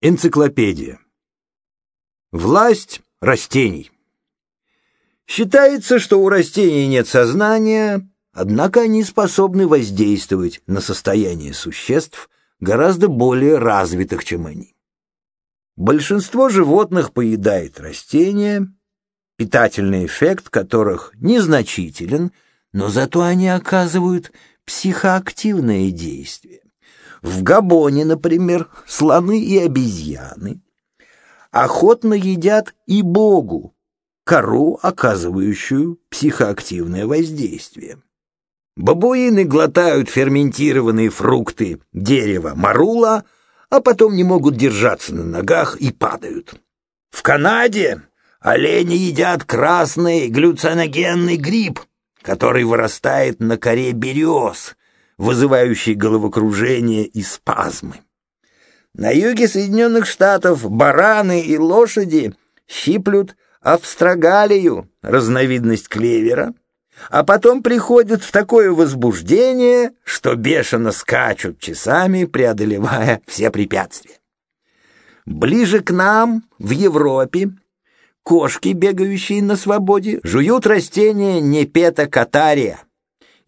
Энциклопедия. Власть растений. Считается, что у растений нет сознания, однако они способны воздействовать на состояние существ гораздо более развитых, чем они. Большинство животных поедает растения, питательный эффект которых незначителен, но зато они оказывают психоактивное действие. В Габоне, например, слоны и обезьяны охотно едят и Богу, кору, оказывающую психоактивное воздействие. Бабуины глотают ферментированные фрукты дерева марула, а потом не могут держаться на ногах и падают. В Канаде олени едят красный глюциногенный гриб, который вырастает на коре берез, вызывающий головокружение и спазмы. На юге Соединенных Штатов бараны и лошади щиплют австрогалию, разновидность клевера, а потом приходят в такое возбуждение, что бешено скачут часами, преодолевая все препятствия. Ближе к нам, в Европе, кошки, бегающие на свободе, жуют растение непета катария,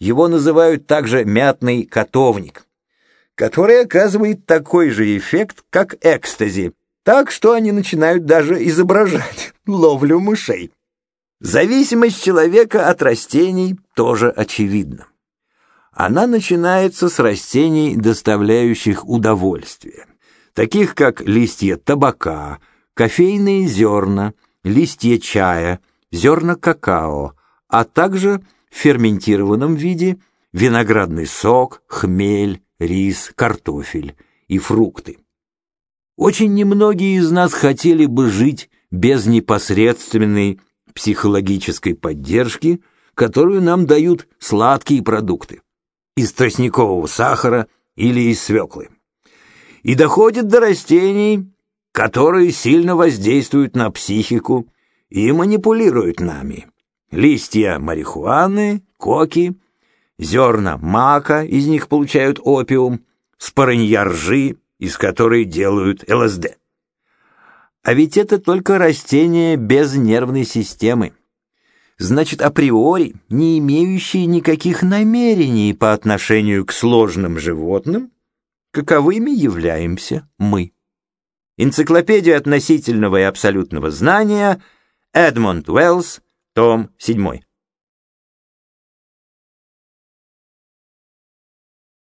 его называют также мятный котовник, который оказывает такой же эффект, как экстази, так что они начинают даже изображать ловлю мышей. Зависимость человека от растений тоже очевидна. Она начинается с растений, доставляющих удовольствие, таких как листья табака, кофейные зерна, листья чая, зерна какао, а также ферментированном виде виноградный сок, хмель, рис, картофель и фрукты. Очень немногие из нас хотели бы жить без непосредственной психологической поддержки, которую нам дают сладкие продукты из тростникового сахара или из свеклы. И доходит до растений, которые сильно воздействуют на психику и манипулируют нами листья марихуаны, коки, зерна мака, из них получают опиум, спорынья ржи, из которой делают ЛСД. А ведь это только растения без нервной системы. Значит, априори не имеющие никаких намерений по отношению к сложным животным, каковыми являемся мы. Энциклопедия относительного и абсолютного знания Эдмонд Уэллс том 7.